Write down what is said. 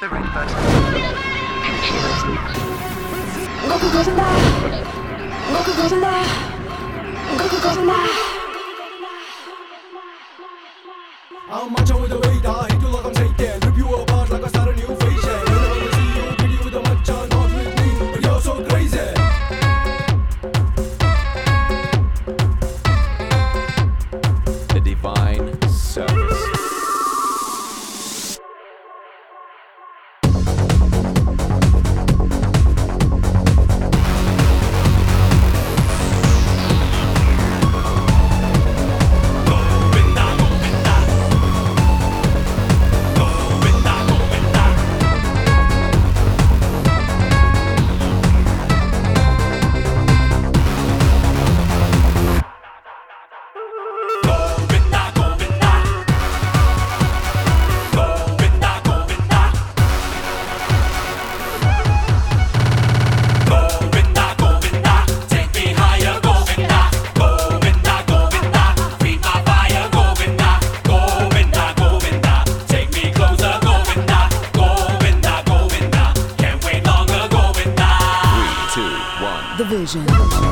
the red button. Goku goes Vision.